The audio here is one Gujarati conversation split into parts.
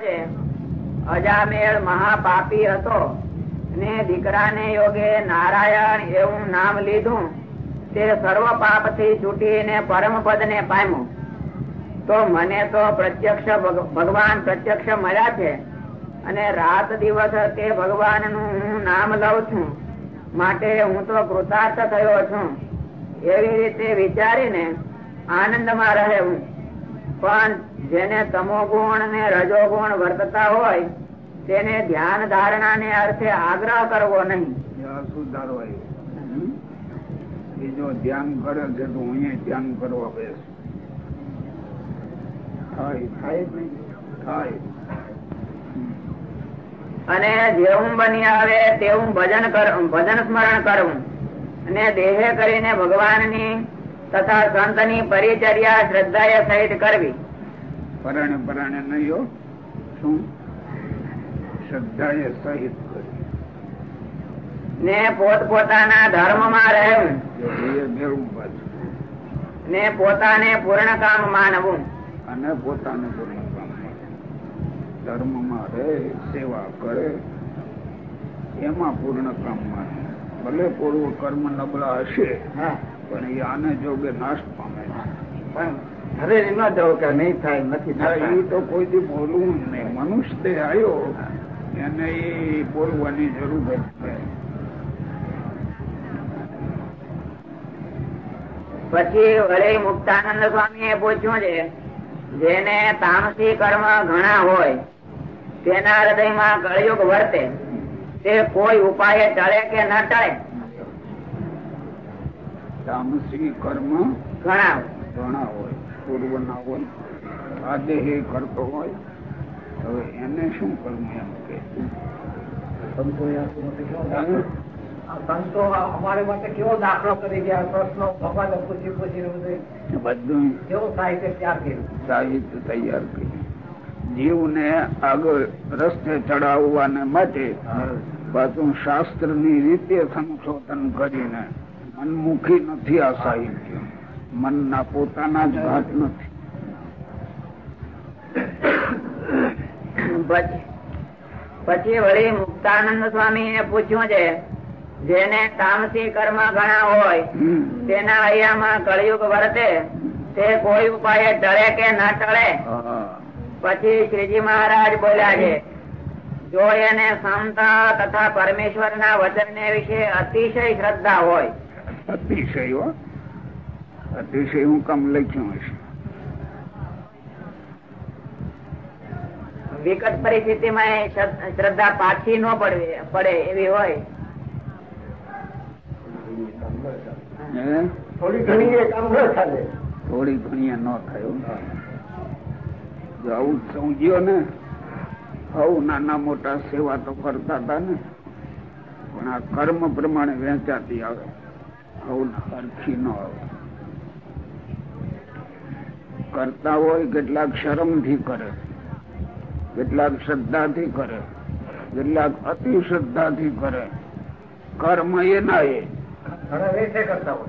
છે. અજામેળ મહાપાપી હતો. ને દીકરાને યોગે નારાયણ એવું નામ લીધું. તે સર્વ પાપથી છૂટીને પરમ પદ ને પામ્યું. તો મને તો પ્રત્યક્ષ ભગવાન પ્રત્યક્ષ મળ્યા છે. અને રાત દિવસ તે ભગવાનનું હું નામ લઉં છું. માટે હું તો કૃતાર્થ થયો છું. એવી રીતે વિચારીને આનંદમાં રહેવું. પણ જેને તમો ગુણ ને રજો ગુણ વર્તતા હોય તેને ધ્યાન ધારણા ને અર્થે આગ્રહ કરવો નહીં. બીજો ધ્યાન કરે છે તો હું ધ્યાન કરવા બેસ. થાય થાય થાય. અને જેવું બની આવે તેવું ભજન ભજન સ્મરણ કરવું. અને દેહે કરીને ભગવાનની તથા સંતની પરિચર્યા શ્રદ્ધા સહિત કરવી. પરાણે પરાણે નહીં શું? શ્રદ્ધાએ સહિત કરી ને પોત પોતાના ધર્મમાં રહેવું ને પોતાને પૂર્ણ કામ માનવું. અને પોતાને પૂર્ણ કામ ધર્મમાં રહે સેવા કરે એમાં પૂર્ણ કામ માને. ભલે પૂર્વ કર્મ નબળા હશે પણ એ આને જોગે નાશ પામે. પણ હવે ન જાઓ કે નહીં થાય નથી થાય એ તો કોઈ દી બોલવું જ નહીં. મનુષ્ય આવ્યો એને એ બોલવાની જરૂર છે. પછી વડે મુક્તાનંદ સ્વામી એ પૂછ્યું છે જેને તામસી કર્મ ઘણા હોય તેના હૃદયમાં કળયુગ વર્તે તે કોઈ ઉપાય ટળે કે ન ટળે? તામસી કર્મ ઘણા. ઘણા હોય. પૂર્વ ના હોય આ દેહ કરતો હોય હવે એને શું કરવું એમ કે? સંતો અમારે માટે કેવો દાખલો કરી ગયા પ્રશ્નો ભગવાને પૂછી પૂછીને બધું. બધું કેવું સાહિત્ય તૈયાર કર્યું? સાહિત્ય તૈયાર કર્યું. જીવને આગળ રસ્તે ચડાવવાને માટે પાછું શાસ્ત્રની રીતે સંશોધન કરીને મનમુખી નથી આ સાહિત્ય. મનના પોતાના જ ઘાટ નથી. પછી વળી મુક્તાનંદ સ્વામી ને પૂછ્યું છે જેને તામસી કર્મ ઘણા હોય તેના અહીંયામાં કળિયુગ વર્તે તે કોઈ ઉપાય ટળે કે ના ટળે? પછી શ્રીજી મહારાજ બોલ્યા છે જો એને સંત તથા પરમેશ્વર ના વચન ને વિશે અતિશય શ્રદ્ધા હોય અતિશય અતિશય હું કમ લખ્યું હશે વિકટ પરિસ્થિતિમાં શ્રદ્ધા પાછી ન પડવી પડે એવી હોય. થોડી ઘણી ન ચાલે. થોડી ઘણી ન થયું જો આવું સમજ્યો ને આવું નાના મોટા સેવા તો કરતા હતા ને પણ આ કર્મ પ્રમાણે વહેંચાતી આવે. આવું હરખી ન આવે. કરતા હોય કેટલાક શરમથી કરે કેટલાક શ્રદ્ધાથી કરે કેટલાક અતિ શ્રદ્ધાથી કરે. કર્મ એ ના એ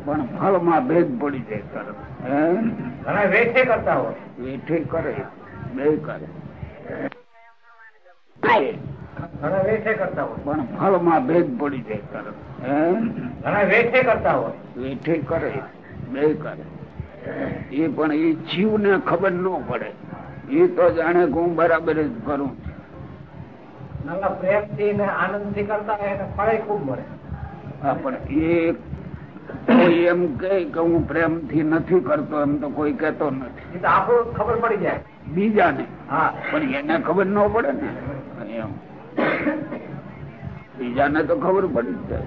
પણ ફળમાં ભેદ પડી જાય વેઠે કરતા હોય. વેઠે કરે બે કરે. કરતા હોય. પણ ફળમાં ભેદ પડી જાય ઘણા વેઠે કરતા હોય. વેઠે કરે બે કરે. એ પણ એ જીવને ખબર ન પડે. એ તો જાણે કે હું બરાબર જ કરું પ્રેમથી ને આનંદથી કરતા એને ફળે ખૂબ મળે. હા પણ એ કોઈ એમ કે હું પ્રેમથી નથી કરતો એમ તો કોઈ કેતો નથી. આપણું ખબર પડી જાય. બીજાને. હા. પણ એને ખબર ન પડે ને. એમ. બીજાને તો ખબર પડી જાય.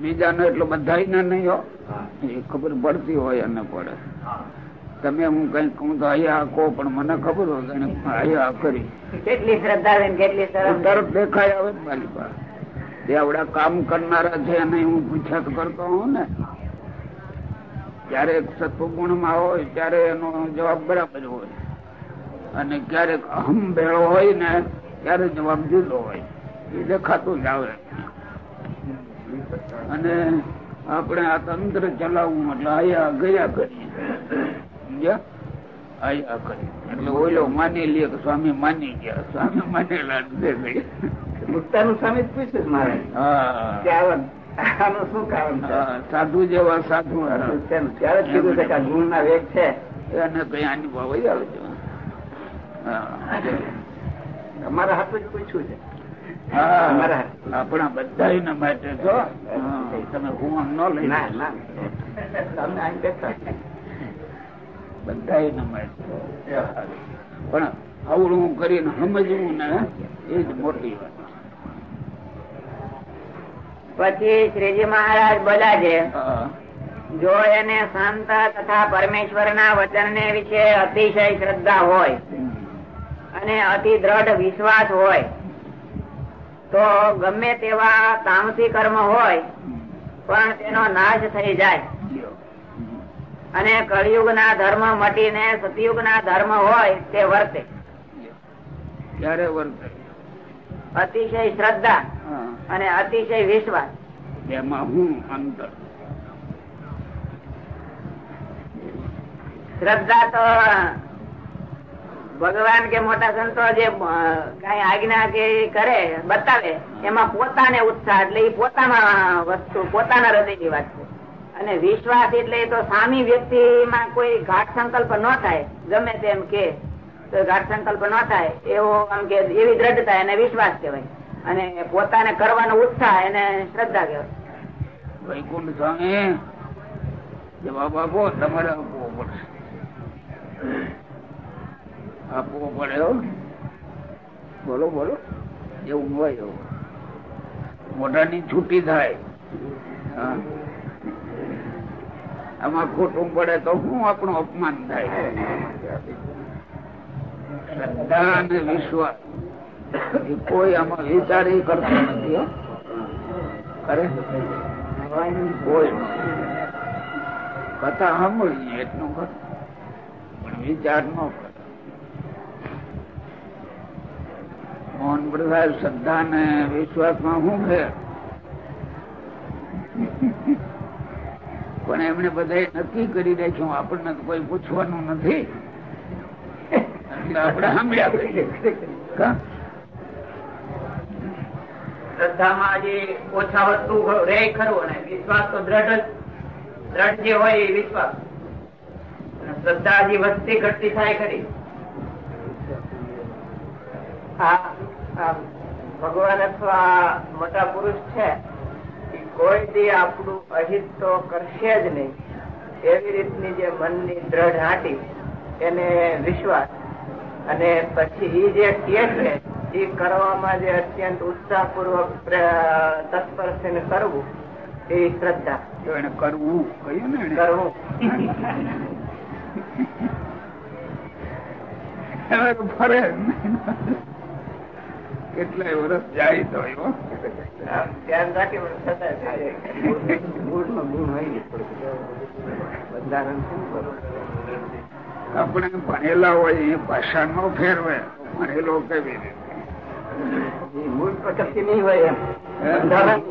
બીજાને એટલે બધા નહીં હો. એ ખબર પડતી હોય એને પડે. તમે હું કઈ કહું તો અહીંયા કહો પણ મને ખબર હોય એને અહીંયા કરી. કેટલી શ્રદ્ધા છે કેટલી તો દેખાય આવે મારી પાસે. દેવડા કામ કરનારા છે અને હું પૂછત કરતો હોઉં ને. ક્યારેક સત્વગુણમાં હોય ત્યારે એનો જવાબ બરાબર હોય. અને ક્યારેક અહમ ભેળો હોય ને ત્યારે જવાબ જુદો હોય. એ દેખાતું જ આવે. અને આપણે આ તંત્ર ચલાવવું એટલે આયા ગયા કરીએ? આયા કરી એટલે ઓલો માની લે કે સ્વામી માની ગયા. સ્વામી માનેલા મુક્તાનું સ્વામી પૂછ્યું છે મારે. હા. આનું શું કારણ સાધુ જેવા સાધુ છે ત્યારે જ કીધું છે કે વેગ છે. એને કઈ આની ભાવ આવજો હા. અમારા હાથું જ પૂછ્યું છે. આપણા બધા માટે હા, તમે હુંમ ન લઈ તમને આમ બેઠા બધા માટે. પણ અવળું કરીને સમજવું ને એ જ મોટી વાત. પછી શ્રીજી મહારાજ બોલા છે જો એને સંત તથા પરમેશ્વર ના વચન ને વિશે અતિશય શ્રદ્ધા હોય અને અતિ દ્રઢ વિશ્વાસ હોય તો ગમે તેવા તામસી કર્મ હોય પણ તેનો નાશ થઈ જાય. અને કળિયુગના ધર્મ મટીને સતયુગના ધર્મ હોય તે વર્તે. ક્યારે વર્તે? અતિશય શ્રદ્ધા અને અતિશય વિશ્વાસ. એમાં હું અંતર શ્રદ્ધા તો ભગવાન કે મોટા સંતો જે કઈ આજ્ઞા કે કરે બતાવે એમાં પોતાને ઉત્સાહ એટલે એ પોતાના વસ્તુ પોતાના હૃદયની વાત છે. અને વિશ્વાસ એટલે તો સામી વ્યક્તિમાં કોઈ ઘાટ સંકલ્પ ન થાય ગમે તેમ કે તો ઘાટ સંકલ્પ ન થાય એવો આમ કે એવી દ્રઢતા એને વિશ્વાસ કહેવાય. અને પોતાને કરવાનો ઉત્સાહ એને શ્રદ્ધા કહેવાય. વૈકુંઠ સ્વામી જવાબ આપો તમારે આપવો પડશે. આપવો પડે. બોલો બોલો. એવું હોય એવું. મોઢાની છૂટી થાય. આમાં ખોટું પડે તો શું આપણું અપમાન થાય? શ્રદ્ધા અને વિશ્વાસ. કોઈ આમાં વિચાર એ કરતો નથી. કરે કોઈ કથા સાંભળીએ, એટલું કર પણ વિચાર ન કરે મોહન પ્રસાદ શ્રદ્ધા ને વિશ્વાસમાં શું છે? પણ એમણે બધા નક્કી કરી રાખ્યું, આપણને કોઈ પૂછવાનું નથી. એટલે આપણે સાંભળ્યા. શ્રદ્ધામાં જે ઓછા વસ્તુ રે ખરું, અને વિશ્વાસ તો દ્રઢ દ્રઢ જે હોય એ વિશ્વાસ. શ્રદ્ધા હજી વધતી ઘટતી થાય ખરી. ભગવાન અથવા મોટા પુરુષ છે એ કોઈ દી આપણું અહિત તો કરશે જ નહીં. એવી રીતની જે મનની દ્રઢ હાટી એને વિશ્વાસ. અને પછી એ જે કે છે એ કરવામાં જે અત્યંત ઉત્સાહપૂર્વક પ્ર- તત્પર થઈને કરવું એ શ્રદ્ધા. એને કરવું કહ્યું ને કરવું. ફરે. કેટલાય વર્ષ જાય તો ધ્યાન રાખી બંધારણ. આપણે ભણેલા હોય એ ભાષા નો ફેરવે. ભણેલો કેવી રીતે? મૂળ પ્રકૃતિ નહીં હોય એમ.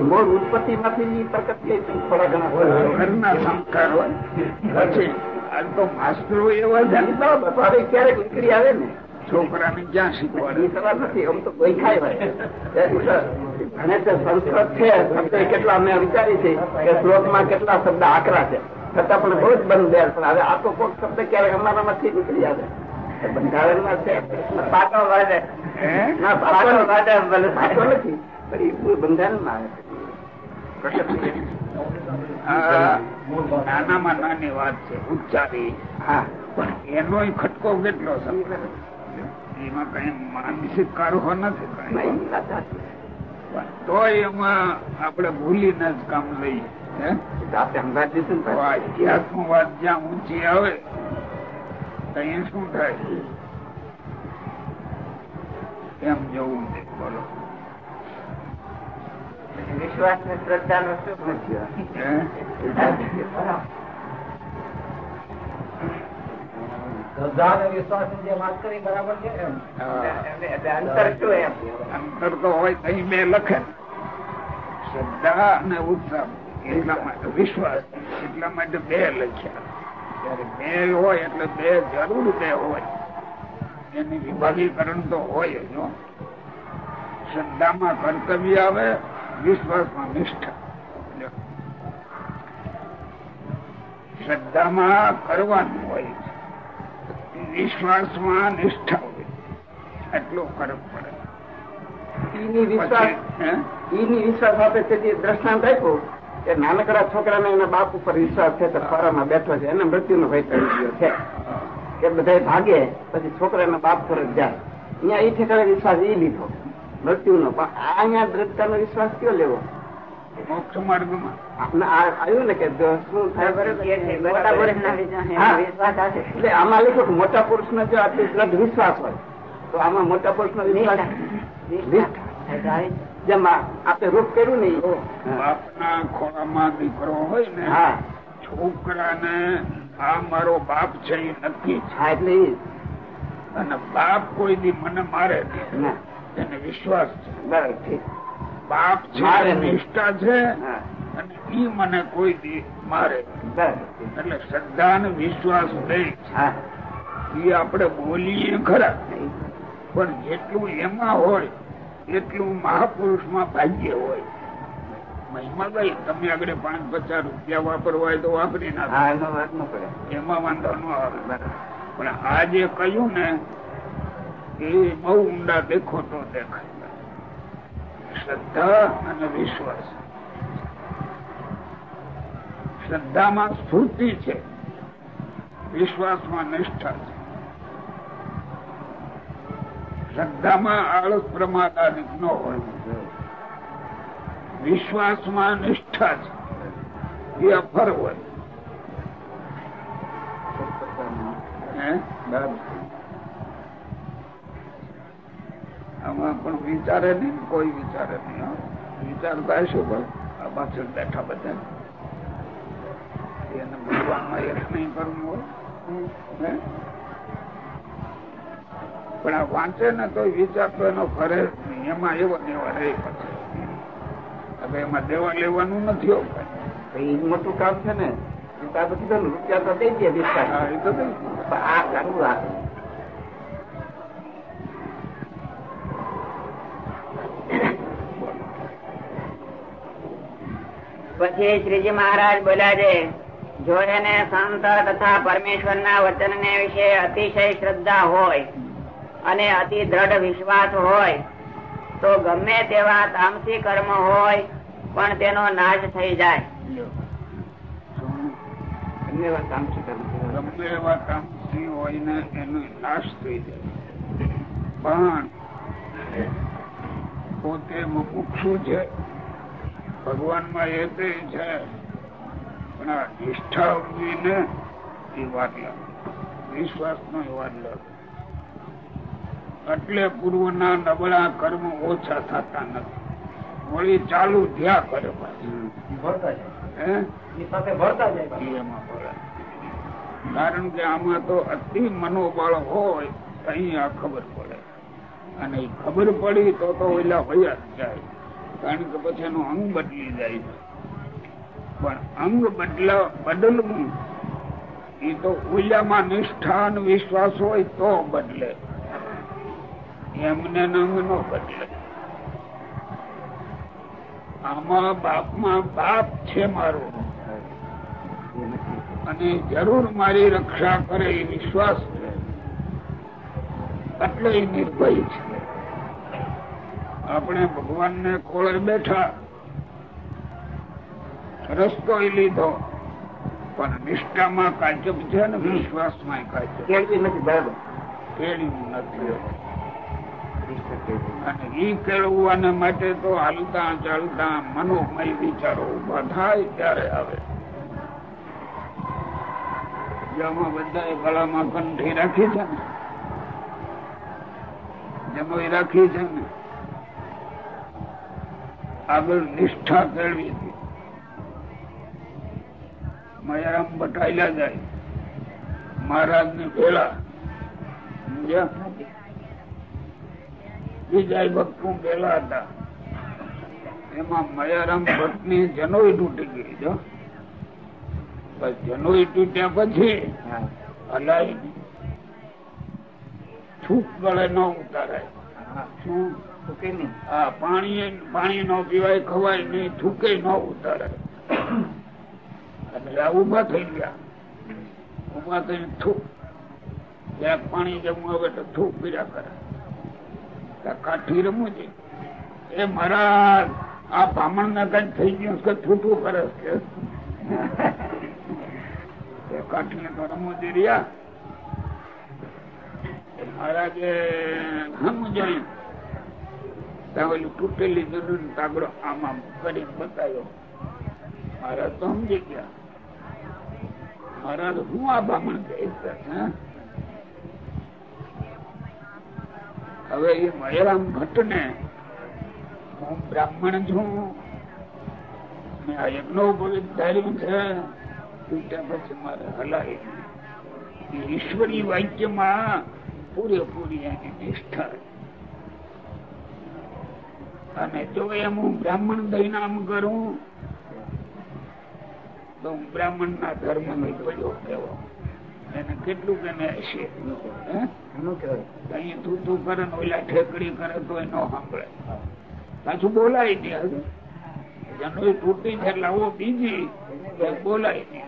મૂળ ઉત્પત્તિ માંથી પ્રકૃતિ થોડા ઘણા ઘરના સંસ્કાર હોય. પછી આ તો માસ્તરો એવા જાણતા ક્યારેક નીકળી આવે ને. છોકરાને ક્યાં શીખવાડે. કેટલા મેં વિચારી છે કે શ્લોકમાં કેટલા શબ્દ આકરા છે. છતાં પણ બહુ જ બંધ પણ હવે આ તો કોઈક શબ્દ ક્યારેક અમારામાંથી નીકળી આવે. બંધારણમાં છે. પાટો વાળે. પાટો પાટો વાળે નથી પણ એ મૂળ બંધારણમાં આવે નાનામાં નાની વાત છે ઉચ્ચારી. હા. પણ એનો ખટકો કેટલો છે? એમાં કઈ માનસિક કારો નથી. કઈ સાચી. એમાં આપણે ભૂલીને જ કામ લઈએ તો વાત જ્યાં ઊંચી આવે ત્યાં શું થાય? એમ જવું છે બોલો. વિશ્વાસ ને શ્રદ્ધા નો શું સાચી વાત. હે શ્રદ્ધા અને વિશ્વાસની જે વાત કરી બરાબર છે એમ હા. એટલે અંતર શું એમ? અંતર તો હોય તો બે લખે. શ્રદ્ધા અને ઉત્સાહ એટલા માટે વિશ્વાસ. એટલા માટે બે લખ્યા. ત્યારે બે હોય એટલે બે જરૂર બે હોય. એની વિભાગીકરણ તો હોય જ શ્રદ્ધામાં કર્તવ્ય આવે વિશ્વાસમાં નિષ્ઠા. જો. શ્રદ્ધામાં કરવાનું હોય છે. વિશ્વાસમાં નિષ્ઠા હોય. એટલો ફરક પડે. કે નાનકડા છોકરાને એના બાપ ઉપર વિશ્વાસ છે તો ખોરામાં બેઠો છે એને મૃત્યુનો ભય કરી ગયો છે. એ બધા ભાગે પછી છોકરાના બાપ પર જ જાય. અહીંયા એ ઠેકાણે વિશ્વાસ એ લીધો. મૃત્યુનો પણ આ અહીંયા દ્રઢતાનો વિશ્વાસ કયો લેવો? મોક્ષ માર્ગમાં. આવ્યું ને કે. એટલે આમાં લખ્યું મોટા પુરુષ નો જો આટલી દ્રઢ વિશ્વાસ હોય. તો આમાં મોટા પુરુષ નો વિશ્વાસ જેમ આ આપણે રૂપ કર્યું ને. બાપના ખોળામાં દીકરો હોય ને હા. છોકરાને આ મારો બાપ છે એ નક્કી છે એટલે અને બાપ કોઈ દી મને મારે. એને વિશ્વાસ છે. બરાબર ઠીક. બાપ છે. નિષ્ઠા છે અને ઈ મને કોઈ દી મારે. એટલે શ્રદ્ધા ને વિશ્વાસ બે એ આપણે બોલીએ ખરા. પણ જેટલું એમાં હોય એટલું મહાપુરુષમાં ભાગ્ય હોય. મહિમા ભાઈ તમે આગળ પાંચ પચાસ રૂપિયા વાપરવા હોય તો વાપરી નાખો. વાત ન પડે એમાં વાંધો ન આવે. પણ આ જે કહ્યું ને એ બહુ ઊંડા દેખો તો દેખાય. શ્રદ્ધા અને વિશ્વાસ. શ્રદ્ધામાં સ્ફૂર્તિ છે. વિશ્વાસમાં નિષ્ઠા છે. શ્રદ્ધામાં આળસ પ્રમાદાનિક ન હોય. વિશ્વાસમાં નિષ્ઠા છે. એ અફર હોય હે બરાબર આમાં પણ વિચારે નહીં કોઈ વિચારે નહીં વિચાર વિચારતા હશે પણ આ પાછળ બેઠા બધા. એને ભગવાનમાં એક નહીં કરવું હોય. પણ આ વાંચે ને તો વિચાર તો એનો નહીં. એમાં એવો દેવા રહે પછી. હવે એમાં દેવા લેવાનું નથી ઈ મોટું કામ છે ને એ રૂપિયા તો દઈ દે એ આ પછી શ્રીજી મહારાજ બોલ્યા છે જો એને સંત તથા પરમેશ્વરના વચન ને વિશે અતિશય શ્રદ્ધા હોય અને અતિ દ્રઢ વિશ્વાસ હોય તો ગમે તેવા તામસી કર્મ હોય પણ તેનો નાશ થઈ જાય. લ્યો. ધન્યવાદ કામ કર્મ ગમે એવા કામ હોય ને એનો નાશ થઈ જાય. પણ પોતે મુમુક્ષુ છે? ભગવાનમાં એ તે છે. પણ આ નિષ્ઠા ઊભી ને એ વાત વિશ્વાસ નો એ વાત એટલે પૂર્વના નબળા કર્મ ઓછા થતા નથી. વળી ચાલુ ધ્યા કરે કારણ કે આમાં તો અતિ મનોબળ હોય અહીં આ ખબર પડે. અને ખબર પડી તો તો ઓલા ભયા જ જાય. કારણ કે પછી એનું અંગ બદલી જાય છે. પણ અંગ બદલા બદલવું, એ તો ઓલામાં નિષ્ઠાન વિશ્વાસ હોય તો બદલે. એમને અંગ નો બદલે. આમાં બાપમાં બાપ છે મારો. અને જરૂર મારી રક્ષા કરે એ વિશ્વાસ છે. એટલે નિર્ભય છે. આપણે ભગવાનને ખોળે બેઠા રસ્તો લીધો પણ નિષ્ઠામાં કાચબ છે ને વિશ્વાસમાં કાચબ નથી બરાબર. નથી અને ઈ કેળવવાને માટે તો હાલતા ચાલતા મનોમય વિચારો ઊભા થાય ત્યારે આવે. જેમાં બધાએ ગળામાં કંઠી રાખી છે ને? જેમાં રાખી છે ને? આગળ નિષ્ઠા કેળવી હતી મયારામ બટાયેલા જાય. મહારાજ ને પેલા બીજા ભક્તો પેલા હતા. એમાં મયારામ ભટ્ટની જનોઈ તૂટી ગઈ જો જનોઈ તૂટ્યા પછી અલાઈ હલાય છૂક ગળે ન ઉતારાય. આ પાણી પાણી નો પીવાય, ખવાય નહીં, થૂકે ન ઉતારે. એટલે ઊભા થઈ ગયા. ઊભા થઈને થૂક. એક પાણી જમવું આવે તો થૂક પીડા કરે. કાઠી રમવું છે. એ મારા આ બ્રાહ્મણ ને કઈ થઈ ગયું કે થૂટું કરે છે? કાઠી તો રમવું જઈ રહ્યા મહારાજે સમજાયું ત્યાં ઓલી તૂટેલી જરૂર તાગડો આમ કરી બતાવ્યો મહારાજ તો સમજી ગયા. મહારાજ હું આ બ્રાહ્મણ કહે હવે એ મયરામ ભટ્ટ ને હું બ્રાહ્મણ છું મેં આ યજ્ઞો પવિત ધાર્યું છે. તૂટ્યા પછી મારે નહીં. ઈશ્વરી વાક્યમાં પૂરેપૂરી એની નિષ્ઠા અને જો એમ હું બ્રાહ્મણ દૈનામ કરું. તો હું બ્રાહ્મણ ના ધર્મ નો જોયો કેવો એને કેટલું એને હશે? અહીંયા તું તું કરે ને ઓલા ઠેકડી કરે તો એ ન સાંભળે. પાછું બોલાય નહીં જનોઈ તૂટી છે લાવો બીજી બોલાય નહીં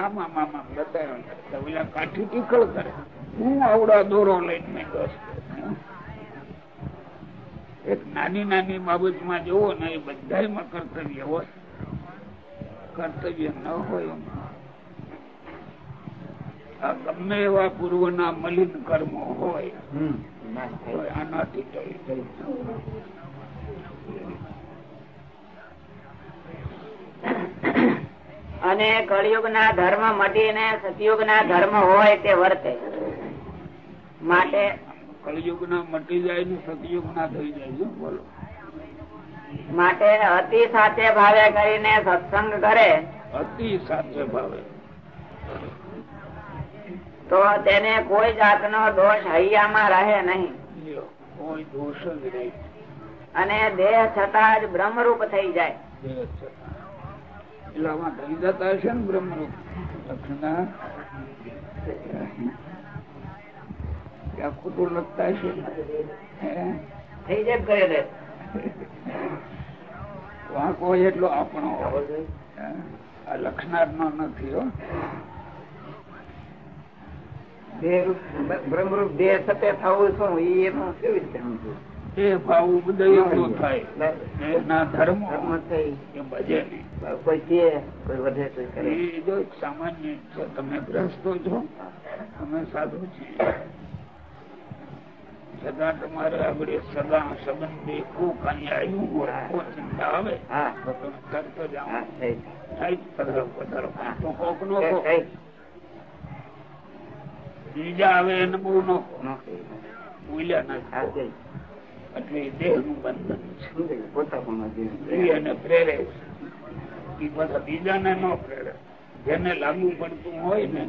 આમ બતાવ્યો ઓલા કાઠી ટીકળ કરે. હું આવડા દોરો લઈને દોસ્ત એક નાની નાની બાબતમાં જવો ને એ બધામાં કર્તવ્ય હોય. કર્તવ્ય ન હોય આ ગમે એવા પૂર્વના મલિન કર્મો હોય ના આનાથી અને કળિયુગ ના ધર્મ મટીને સતયુગ ના ધર્મ હોય તે વર્તે. માટે કળિયુગ ના મટી જાય ને સતયુગ ના થઈ જાય છે. બોલો. માટે અતિ સાથે ભાવે કરીને સત્સંગ કરે. અતિ સાથે ભાવે. તો તેને કોઈ જાતનો દોષ હૈયામાં રહે નહીં. કોઈ દોષ જ નહીં. અને દેહ છતાં જ બ્રહ્મરૂપ થઈ જાય. એટલે આમાં થઈ જતા હશે ને બ્રહ્મરૂપ. લક્ષણા ખોટું લખતા છે થઈ જાય કરે દે વાંકો એટલો આપણો. આ લક્ષણાર નો નથી હો. બ્રહ્મરૂપ દેહ સતે થવું શું? એનું કેવી રીતે સમજવું? એ ભાવ થાય. ના ધર્મ થઈ એ ભજે કોઈ કે કોઈ વધે કોઈ કરે. એ જો સામાન્ય છે તમે ગ્રસ્તો છો અમે સાધુ છે છતાં તમારે આગળ સદા સંબંધી કોઈ કઈ આવ્યું ચિંતા આવે? કરતો તો તમે તરત જ આવો. હા થઈ. થાય જ પધારો. પધારો તો કોક નો થઈ, કહો. થઈ. બીજા આવે એને બહુ નો. ભૂલ્યા નથી. એટલે દેહનું બંધન છે. એને પ્રેરે એ બધા બીજાને ન પ્રેરે. જેને લાગુ પડતું હોય ને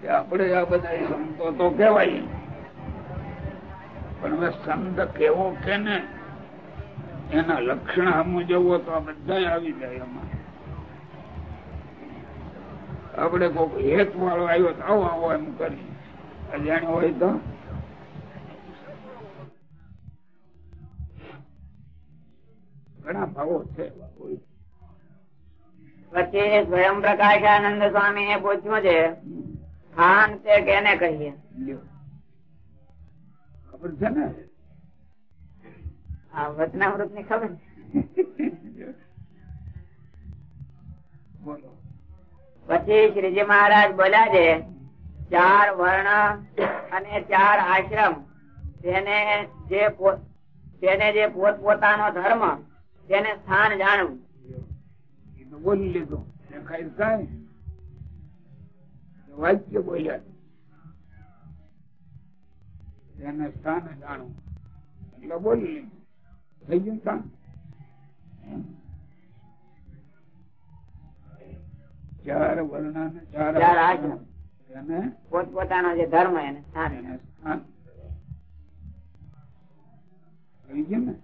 કે આપણે આ બધા સંતો તો કેવાય પણ હવે સંત કેવો કે ને એના લક્ષણ હમું જવો તો આ બધા આવી જાય એમાં આપણે કોક હેત વાળો આવ્યો તો આવો આવો એમ કરી. અજાણ્યો હોય તો. ઘણા ભાવો છે. પછી સ્વયં પ્રકાશાનંદ સ્વામી એ પૂછ્યું છે. ખાન તે કેને કહીએ? ખબર છે ને? આ વચનામૃતની ખબર પછી શ્રીજી મહારાજ બોલ્યા છે ચાર વર્ણ અને ચાર આશ્રમ તેને જે તેને જે પોત પોતાનો ધર્મ તેને સ્થાન જાણવું. બોલી લીધું. કાંઈ વાક્ય બોલ્યા. એને સ્થાન જાણવું એટલે બોલી લીધું. થઈ ગયું સ્થાન? ચાર વર્ણ ને ચાર ચાર આશ્રમ. એને પોત જે ધર્મ એને સ્થાન સ્થાન. થઈ ગયું ને?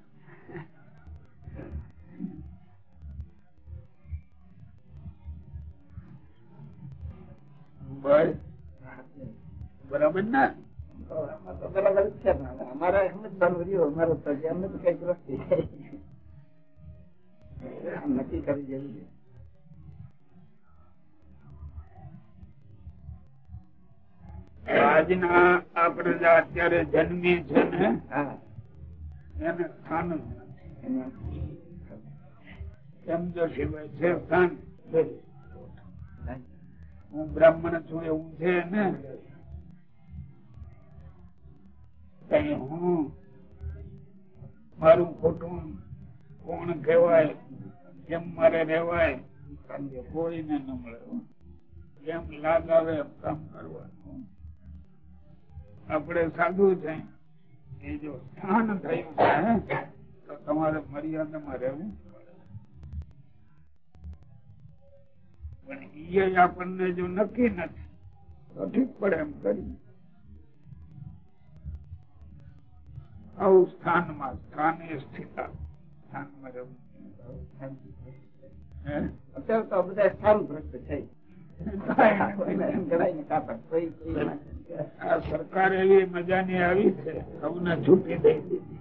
બરાબર? ને? બરાબર છે અમારે તો નક્કી કરી છે. આજના આપણે અત્યારે જન્મી છે ને હા. એને સ્થાન એમ જો સિવાય છે સ્થાન હું બ્રાહ્મણ છું એવું છે ને? કઈ હું? મારું ખોટું કોણ કહેવાય? કેમ મારે રેવાય કોઈને ન મળે જેમ લાગ આવે કામ કરવાનું. આપણે સાધુ છે. એ જો સ્થાન થયું છે તો તમારે મર્યાદામાં રહેવું પણ એ આપણને જો નક્કી નથી. તો ઠીક પડે એમ કરી. આવું સ્થાનમાં સ્થાને સ્થિતા સ્થાનમાં રહેવું. હે? અત્યારે તો બધા સ્થાન ભ્રષ્ટ. આ સરકાર એવી મજાની આવી છે સૌને છૂટી દઈ દીધી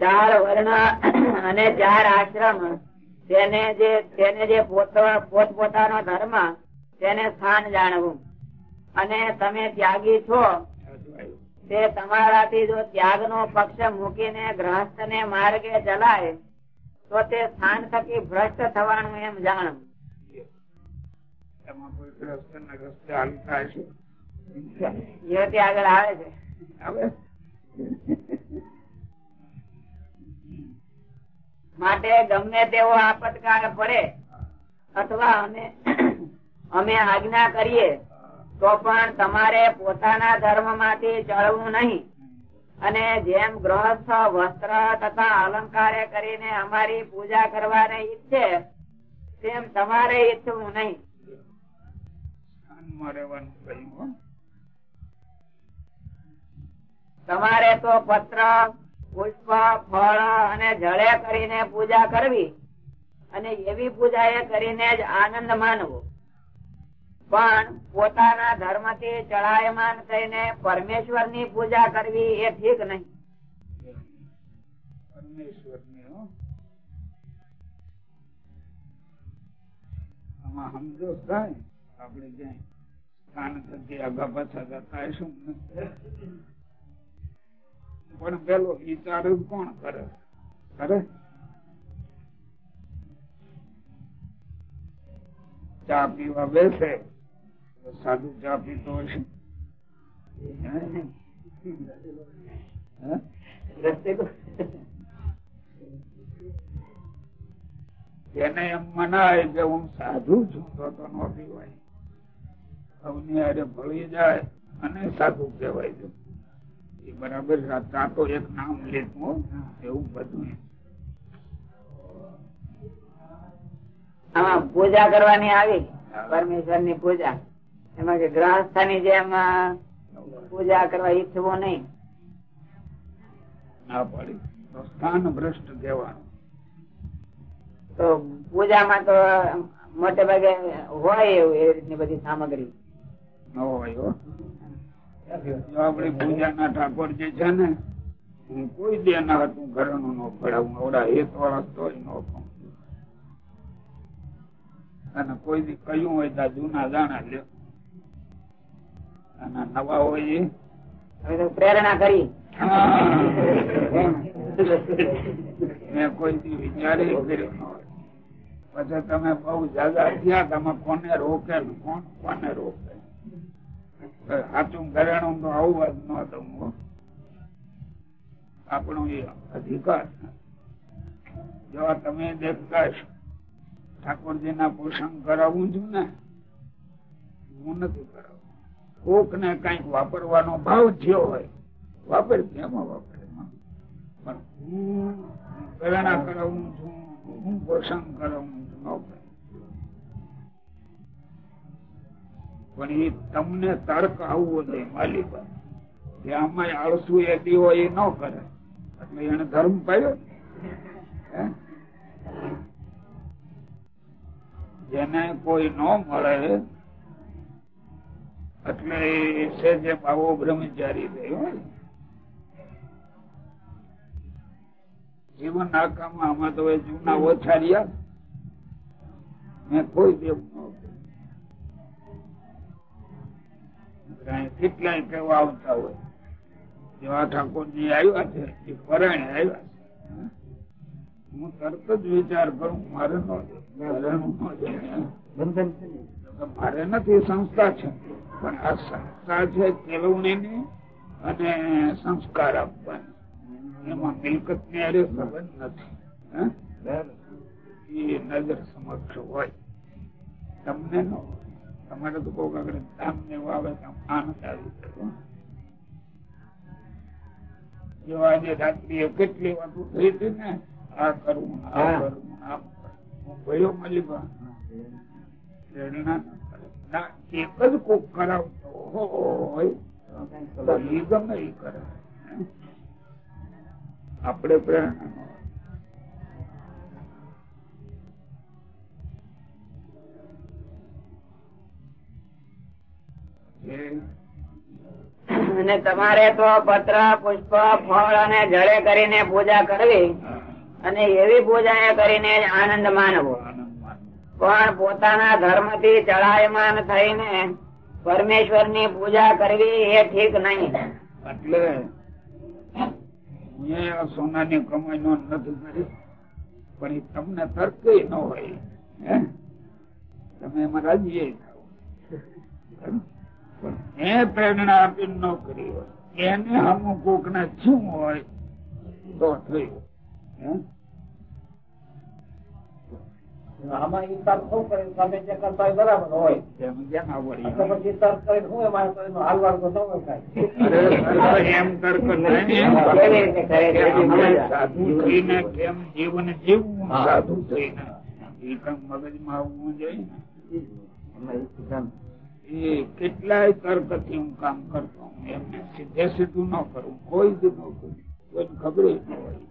ચાર વર્ણ અને ચાર આશ્રમ, તેને જે તેને જે પોત- પોતપોતાનો ધર્મ, તેને સ્થાન જાણવું. અને તમે ત્યાગી છો, તે તમારાથી જો ત્યાગ નો પક્ષ મૂકીને ગ્રહસ્થ ને માર્ગે ચલાય તો તે સ્થાન થકી ભ્રષ્ટ થવાનું એમ જાણવું. એમાં કોઈ રસ્તે રસ્તે હાલતા હશે યુવતી આગળ આવે છે. માટે ગમે તેવો આપતકાળ પડે અથવા અમે અમે આજ્ઞા કરીએ તો પણ તમારે પોતાના ધર્મમાંથી ચડવું નહીં. અને જેમ ગ્રહસ્થ વસ્ત્ર તથા અલંકારે કરીને અમારી પૂજા કરવાની ઈચ્છે તેમ તમારે ઈચ્છવું નહીં. તમારે તો પત્ર પુષ્પ ફળ અને જળે કરીને પૂજા કરવી અને એવી પૂજા એ કરીને જ આનંદ માનવો પણ પોતાના ધર્મથી ચડાયમાન થઈને પરમેશ્વરની પૂજા કરવી એ ઠીક નહીં. પરમેશ્વરની, હો. સમજો થાય આપડે ક્યાંય સ્થાન થકી આગા પાછા જતા શું પણ પેલો વિચાર કોણ કરે? કરે? ચા પીવા બેસે. સાધુ ચા પીતો હશે એને એમ મનાય કે હું સાધુ છું તો તો ન પીવાય સૌની અરે ભળી જાય અને સાધુ કહેવાય છે. એ બરાબર છે. તો એક નામ લેતું. એવું બધું આમાં પૂજા કરવાની આવી. પરમેશ્વરની પૂજા. એમાં કે ગ્રહસ્થની જેમ પૂજા કરવા ઈચ્છવો નહીં. ના પાડી. તો સ્થાન ભ્રષ્ટ કહેવાનું. તો પૂજામાં તો મોટે ભાગે હોય એવું એ રીતની બધી સામગ્રી. ન હોય હો. જો આપણી પૂજાના ઠાકોરજી છે ને હું કોઈ દે ના હતું ઘરનું ન પડાવું ઓડા એક વર્ષ તો ન અને કોઈ દી કયું હોય તો જૂના જાણા લે અને નવા હોય હવે પ્રેરણા કરી. મેં કોઈ વિચારી કર્યું ન હોય. પછી તમે બહુ જાગા થયા તમે કોને રોકે કોણ કોને રોકે? સાચું ઘરેણું તો આવું જ ન દઉં. આપણો એ અધિકાર જેવા તમે દેખતા હશો ઠાકોરજી ના પોષણ કરાવું છું ને હું નથી કરાવું. કોક ને કંઈક વાપરવાનો ભાવ થયો હોય. વાપર કેમાં વાપરે પણ હું પ્રેરણા કરાવું છું, હું પોષણ કરાવું છું પણ એ તમને તર્ક આવવો જોઈએ, માલિક કે આમાં આળસુ એ દીવો એ ન કરે. એટલે એને ધર્મ પાડ્યો? જેને કોઈ ન મળે એટલે એ છે જે તો જૂના ઓછા મેં કોઈ દેવ ન કેટલાય કેવા આવતા હોય. જેવા ઠાકોરજી આવ્યા છે, એ પરાણે આવ્યા છે. હું તરત જ વિચાર કરું, મારે નો બંધન જોઈએ. મારે નથી સંસ્થા છે. પણ આ સંસ્થા છે કેળવણીની અને સંસ્કાર આપવાની. એમાં મિલકતની અરે સંબંધ નથી. એ નજર સમક્ષ હોય. તમને ન હોય. તમારે તો કોક આગળ ધામ ને વાવે તો આમ આનંદ આવી જાય હો. જો આજે રાત્રિએ કેટલી વાતો થઈ હતી ને આ કરવું આ કરવું આમ કરવું. હું ભયો મળી. ના એક જ કોક કરાવતો હોય તો ગમે એ કરે આપણે પ્રેરણા. એ અને તમારે તો પત્ર પુષ્પ ફળ અને જળે કરીને પૂજા કરવી અને એવી પૂજા કરીને આનંદ માનવો. પણ પોતાના ધર્મથી ચડાયમાન થઈને પરમેશ્વરની પૂજા કરવી એ ઠીક નહીં. એટલે સોનાની કમાઈ નો નથી કરી. પણ તમને તર્ક ન હોય? તમે એમાં રાજી એ પ્રેરણા આપી ન કરી હોય. એને અમુક કોક ને શું હોય તો થયું? આમાં ઈ તર્ક શું કરે? તમે જે કરતા હોય બરાબર હોય. એમ ક્યાં ના પછી તર્ક કરીને શું એમાં તો ન કાંઈ. એમ તર્ક કરે? આપણે સાધુ થઈને કેમ જીવન જીવવું સાધુ થઈને એ કામ મગજમાં આવવું જોઈએ ને. એ કેટલાય તર્કથી હું કામ કરતો હું એમને સીધે સીધું ન કરું. કોઈ જ ન કરું. કોઈ ખબર ન હોય.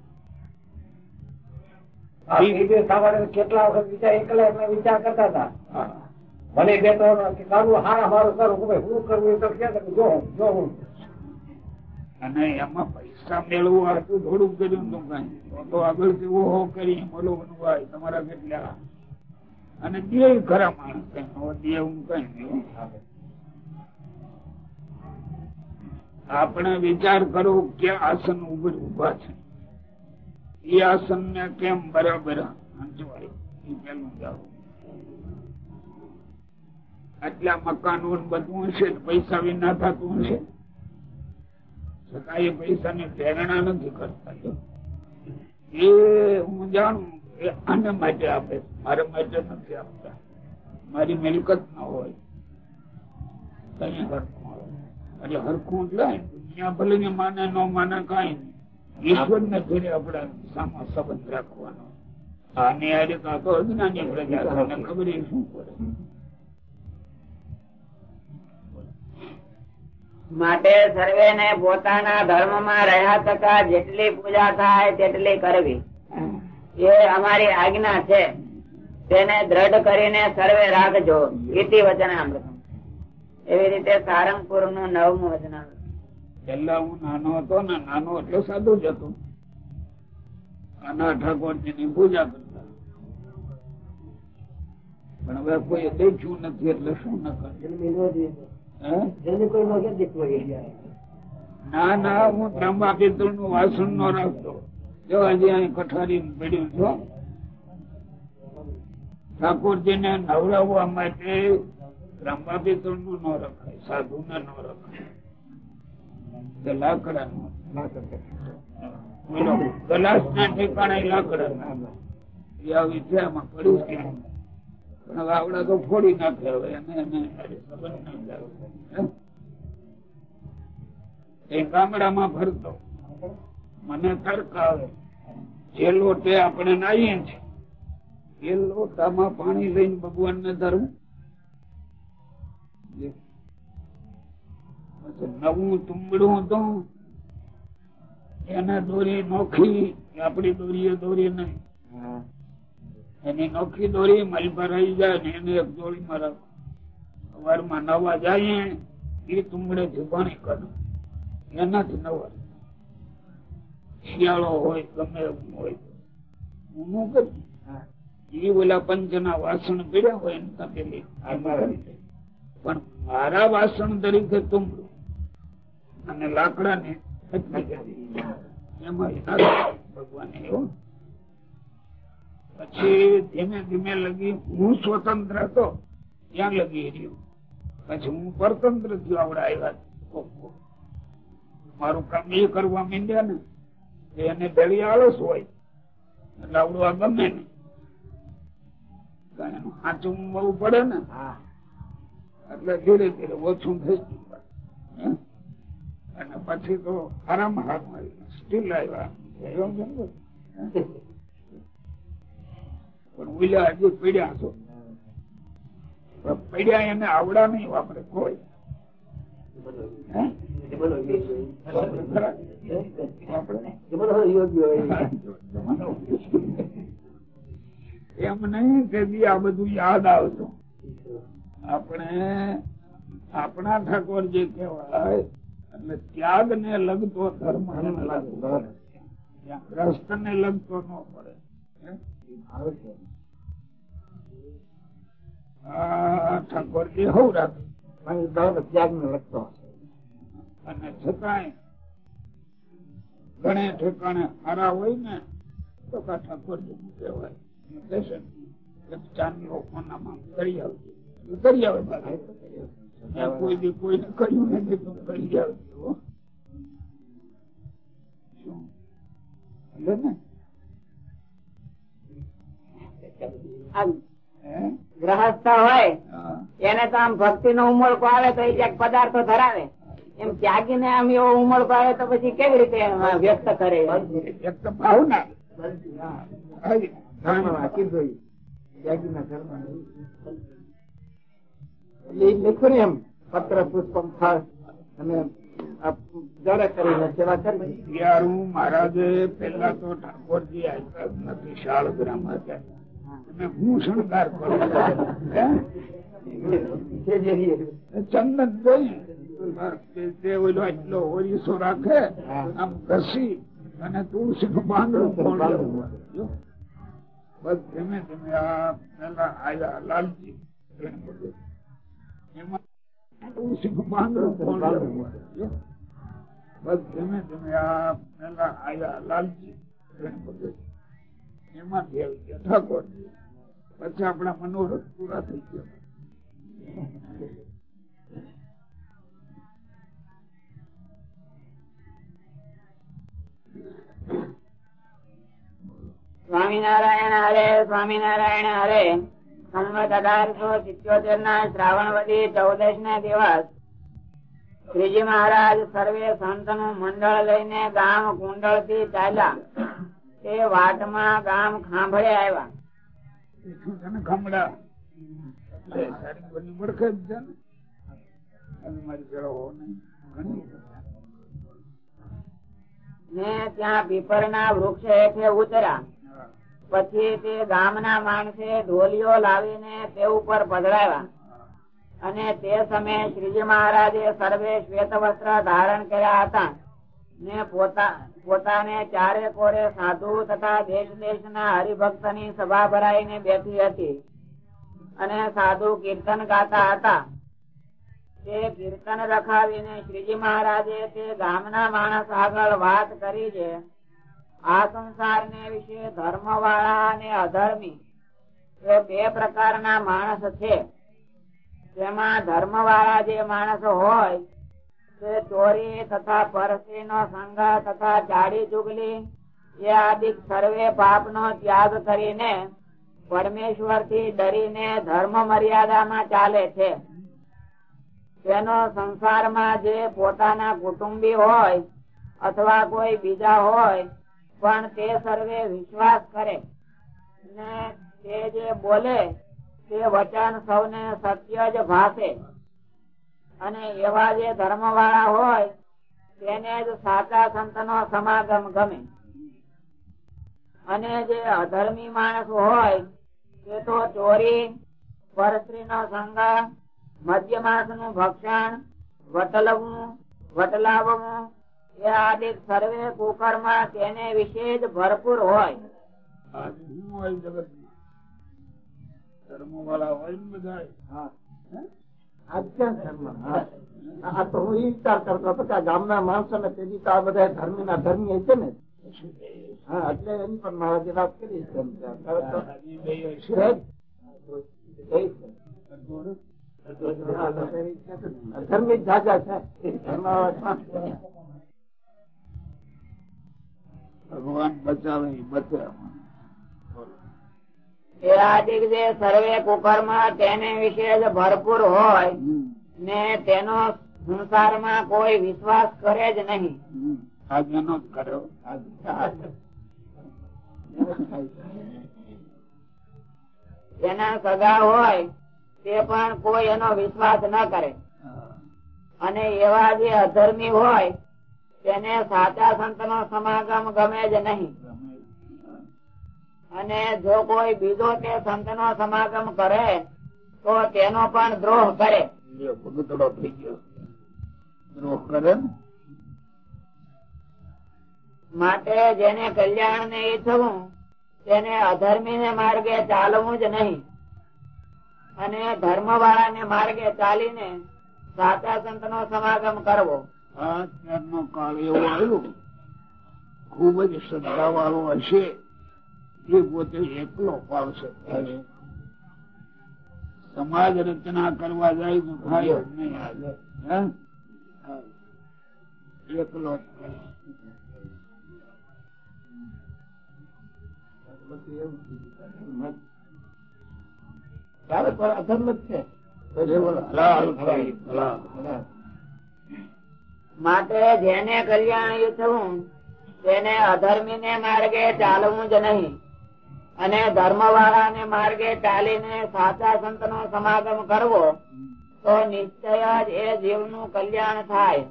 કેટલા વખત વિચાર એકલા એકલા વિચાર કરતા હતા. મને બે ત્રણ કરવું હારા મારું કરું હું કરવું તો ક્યાં જો હું જો હું. અને એમાં પૈસા મેળવવું હતું થોડુંક કર્યું તો કઈ. તો આગળ આગળથી હો કરી બોલો ભાઈ તમારા કેટલા? અને દે ખરા માણસ કઈ નો દે હું કઈ નહીં. આપણે વિચાર કરો કે આસન ઉપર ઊભા છે. એ આસન ને કેમ બરાબર આટલા મકાનો બધું હશે પૈસા વિના થતું હશે? છતાં એ પૈસા ની પ્રેરણા નથી કરતા એ હું જાણું, એ આને માટે આપે. છે. મારા માટે નથી આપતા. મારી મિલકત ના હોય. કઈ હરખું. એટલે હરખું એટલે દુનિયા ભલે ને માને, ન માને કઈ નહીં ઈશ્વર આપણા સામા સંબંધ રાખવાનો. અને આરે કાકો અજ્ઞાની પ્રજા ખબર શું કરે માટે સર્વે ને પોતાના ધર્મમાં રહ્યા તથા જેટલી પૂજા થાય તેટલી કરવી. એ અમારી આજ્ઞા છે. તેને દ્રઢ કરીને સર્વે રાખજો. ઇતિ વચનામૃત એવી રીતે સારંગપુરનું નવમું વચનામૃત. પેલા હું નાનો હતો ને નાનો એટલે સાદો જ હતો. નાના ઠાકોરજી ની પૂજા કરતા. પણ હવે કોઈ દેખ્યું નથી એટલે શું ન કરે. ના ના હું? ત્રંબા પિત્તળનું વાસણ નો રાખતો. જો હજી અહીં કઠારી પડ્યું છો. ઠાકોરજી ને નવરાવવા માટે ત્રંબા પિત્તળનું ન રખાય સાધુ ને ન રખાય. લાકડા નું ના ઠેકાણે લાકડા એ આવી છે એમાં પડ્યું છે પણ આવડા તો ફોડી નાખે હવે એને એને સંબંધ નહીં લાગે. હે? એ ગામડામાં ફરતો. મને તર્ક આવે. જે લોટે આપણે નાહીએ છીએ એ લોટામાં પાણી લઈને ભગવાન ને ધરવું. નવું તુંબડું હતું એને દોરી નોખી આપડી દોરી દોરી નહીં. એની નોખી દોરી મારી પર રહી જાય ને એને એક દોરી માં સવારમાં નવા જાય એ તુંબડે થી પાણી એનાથી નવા. શિયાળો હોય ગમે એવું હોય. હું કરું? એ ઓલા પંચ ના વાસણ પીડ્યા હોય એને તપેલી પણ મારા વાસણ તરીકે તુંબડું. અને લાકડા ને પછી ધીમે ધીમે લગી હું સ્વતંત્ર હતો ત્યાં લગી રહ્યો. પછી હું પરતંત્ર થયો આવડે આવ્યા મારું કામ એ કરવા માંડ્યા ને એને ભેળી આળસ હોય એટલે આવડું આ ગમે ને. એનું સાચું બહુ પડે ને. એટલે ધીરે ધીરે ઓછું થઈ ગયું. અને પછી તો આરામ હાથ મારી સ્ટીલ આવ્યા. પણ ઉલ્યા હજુ પીડ્યા છો. પીડ્યા એને આવડા નહીં વાપરે, કોઈ. એમ નહીં આ બધું યાદ આવતું. આપણે આપણા ઠાકોર જે કેવાય એટલે ત્યાગ ને લગતો ધર્મ. ગ્રસ્ત ને લગતો ન પડે. ઠાકોરજી હું રાખે. ત્યાગ ને લગતો અને છતાંય ઘણે ઠેકાણે હારા હોય ને તો કા ઠાકોરજી નું કહેવાય ચાંદલો કોનામાં કરી આવજો. કરી આવે બાકી કોઈ કર્યું નથી તો કરી આવજો શું એટલે ને ગ્રહસ્થ હોય એને તો આમ ભક્તિ નો ઉમળકો આવે તો એ ક્યાંક પદાર્થો ધરાવે એમ ત્યાગી ને આમ એવો ઉમળકો આવે તો પછી કેવી રીતે વ્યક્ત કરે એક તો ભાવના લખ્યું ને એમ પત્ર પુષ્પમ ફળ અને કરીને સેવા મહારાજે પેલા તો ઠાકોરજી હતા અને હું શણગાર કરું ચંદન જોઈ. તે ઓલો એટલો ઓરીસો રાખે આમ ઘસી અને તુલસી નું પાંદડું. પણ બસ ધીમે ધીમે આ પેલા આવ્યા લાલજી. પછી આપણા મનોરથ પૂરા થઈ ગયા. સ્વામિનારાયણ હરે સ્વામિનારાયણ હરે. સંવત અઢારસો સિત્યોતેર ના શ્રાવણવદી ચૌદશ ના દિવસ શ્રીજી મહારાજ સર્વે સંતનું મંડળ લઈને ગામ કુંડળથી ચાલ્યા. તે વાટમાં ગામ ખાંભળે આવ્યા. ને બળખે જ છે ને. ત્યાં વૃક્ષ હેઠે ઉતર્યા. પછી તે ગામના માણસે ઢોલીઓ લાવીને તે ઉપર પધરાવ્યા. અને તે સમયે શ્રીજી મહારાજે સર્વે શ્વેત વસ્ત્ર ધારણ કર્યા હતા ને પોતા, પોતાને ચારે કોરે સાધુ તથા દેશ દેશના હરિભક્તની સભા ભરાઈને બેઠી હતી. અને સાધુ કીર્તન ગાતા હતા. તે કીર્તન રખાવીને શ્રીજી મહારાજે તે ગામના માણસ આગળ વાત કરી છે. આ સંસાર ને વિશે ધર્મ વાળા અને અધર્મી એ બે પ્રકારના માણસ છે. તેમાં ધર્મ વાળા જે માણસ હોય, તે ચોરી તથા પરસી નો સંગ તથા ચાડી ચુગલી, એ આદિ સર્વે પાપ નો ત્યાગ કરીને પરમેશ્વરથી ડરીને ધર્મ મર્યાદામાં ચાલે છે. તેનો સંસારમાં જે પોતાના કુટુંબી હોય, અથવા કોઈ બીજા હોય પણ તે સર્વે વિશ્વાસ કરે. ને તે જે બોલે, તે વચન સૌને સત્ય જ ભાષે અને એવા જે ધર્મ વાળા હોય, તેને જ સાચા સંતનો સમાગમ ગમે. અને જે અધર્મી માણસ હોય, તે તો ચોરી પરસ્ત્રી નો સંગ મધ્યમાસનું ભક્ષણ, વટલવું, વટલાવવું એ આદિ સર્વે કુકર્મ તેને વિશે જ ભરપૂર હોય. આ શું હોય જગતમાં? ધર્મ વાળા હોય ને બધા? આ તો હું વિચાર કરતો હતો કે ગામના માણસો ને તેથી તો આ બધા ધર્મી ના ધર્મી છે ને? હા એટલે એની પણ મહારાજે વાત કરી છે એમ. કે હવે તો હજી બે હશે. છે. ધર્મી ભગવાન બચાવે ઈ બચે એ આદિક જે સર્વે કુકર્મ તેને વિશે જ ભરપૂર હોય ને તેનો સંસારમાં કોઈ વિશ્વાસ કરે જ નહીં. જ કર્યો. જેના સગા હોય તે પણ કોઈ એનો વિશ્વાસ ન કરે. અને એવા જે અધર્મી હોય તેને સાચા સંત નો સમાગમ ગમે જ નહીં. અને જો કોઈ બીજો તે સંત નો સમાગમ કરે તો તેનો પણ દ્રોહ કરે. લ્યો, થઈ ગયો. દ્રોહ કરે માટે જેને કલ્યાણ ને ઈચ્છવું તેને અધર્મી ને માર્ગે ચાલવું જ નહીં. અને ધર્મ વાળા ને માર્ગે ચાલીને સાચા સંત નો સમાગમ કરવો. અત્યારનો કાળ એવો આવ્યો. ખૂબ જ શ્રદ્ધા વાળો હશે એ પોતે એકલો પાડશે સમાજ રચના કરવા જાય તો થાય જ નહીં આજે એકલો ત્યારે પણ અધર્મ જ છે. માટે જેને કલ્યાણ થવું તેને અધર્મી ને માર્ગે ચાલવું જ નહીં. અને ધર્મ વાળા ને માર્ગે ચાલીને સાચા સંત નો સમાગમ કરવો તો નિશ્ચય જ એ જીવનું કલ્યાણ થાય.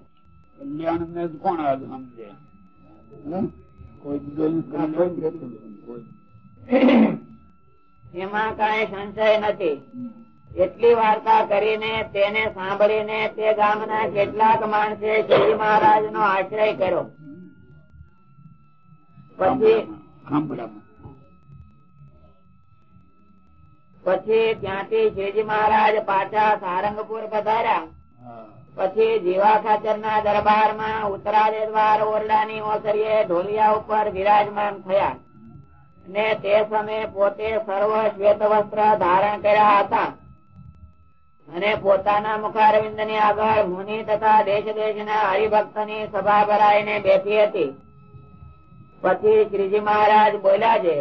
કલ્યાણ ને કોણ સમજે? એમાં કઈ સંશય નથી. એટલી વાર્તા કરીને તેને સાંભળીને તે ગામના કેટલાક માણસે શ્રીજી મહારાજ નો આશ્રય કર્યો પછી. પછી ત્યાંથી શ્રીજી મહારાજ પાછા સારંગપુર પધાર્યા પછી જીવા ખાચર ના દરબારમાં ઉત્તરાદે દ્વાર ઓરડાની ઓસરીએ ઢોલિયા ઉપર વિરાજમાન થયા ને તે સમયે પોતે સર્વ શ્વેત વસ્ત્ર ધારણ કર્યા હતા અને પોતાના મુખારવિંદની આગળ મુનિ તથા દેશ દેશ ના હરિભક્તની સભા ભરાઈને બેઠી હતી. પછી શ્રીજી મહારાજ બોલ્યા છે,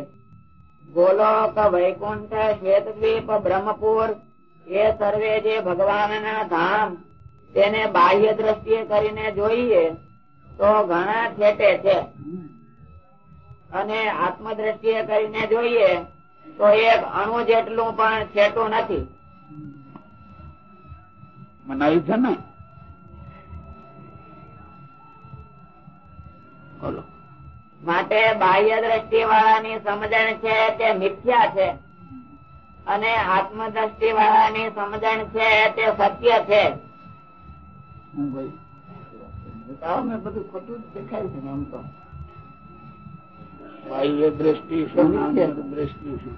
ગોલોક, વૈકુંઠ, શ્વેતદ્વીપ, બ્રહ્મપુર, એ સર્વે જે ભગવાનના ધામ, તેને બાહ્ય દ્રષ્ટિએ કરીને જોઈએ તો ઘણા છેટે છે. અને આત્મ દ્રષ્ટિએ કરીને જોઈએ તો એક અણુ જેટલું પણ છેટું નથી. મનાય છે ને બોલો. માટે બાહ્ય દ્રષ્ટિ વાળાની સમજણ છે તે મિથ્યા છે. અને આત્મદ્રષ્ટિ વાળાની સમજણ છે તે સત્ય છે. હું ભાઈ આમને બધું ખોટું દેખાય છે આમ તો. બાહ્ય દ્રષ્ટિ શું દ્રષ્ટિ શું?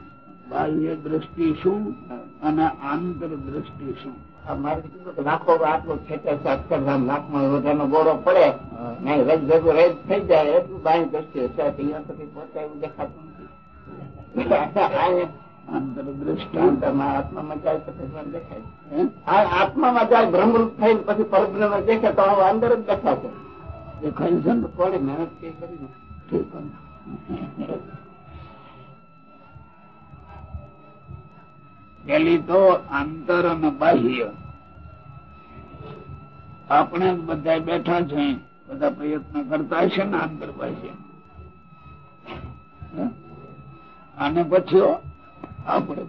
બાહ્ય દ્રષ્ટિ શું અને આંતર દ્રષ્ટિ શું? લાખો આટલો છે અક્ષરધામ લાખમાં વધારનો ગોળો પડે. નહીં રજ ભેગું રજ થઈ જાય એટલું બાઈ દ્રષ્ટિ છે અહીંયા સુધી પહોંચાય એવું દેખાતું આત્મામાં જાય તો દેખાય. આત્મામાં જાય ભ્રમરૂપ થઈને પછી પરબ્રહ્મ દેખે તો હવે અંદર જ દેખાશે. દેખાય છે થોડી મહેનત કઈ કરીને ઠીક પેલી તો આંતર અને બાહ્ય. આપણે બધા બેઠા છે. બધા પ્રયત્ન કરતા છે ને આંતર બાહ્ય. અને પછી આપણે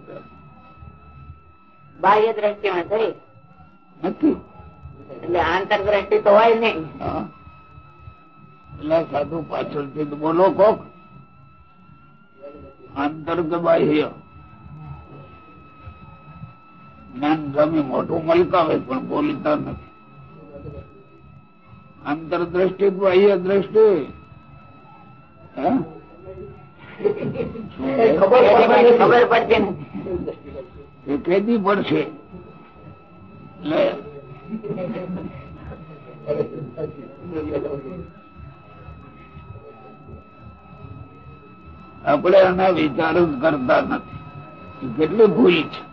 બાહ્ય દ્રષ્ટિમાં થઈ. નથી. એટલે આંતરદ્રષ્ટિ તો હોય નહીં. એટલે સાધુ પાછળથી બોલો કોક. આંતર કે બાહ્ય? જ્ઞાન ગમે મોટું મલકાવે પણ બોલતા નથી. આંતર દ્રષ્ટિ. કે બાહ્ય દ્રષ્ટિ એ કેદી પડશે. આપણે આના વિચાર જ કરતા નથી. કેટલી ભૂલ છે?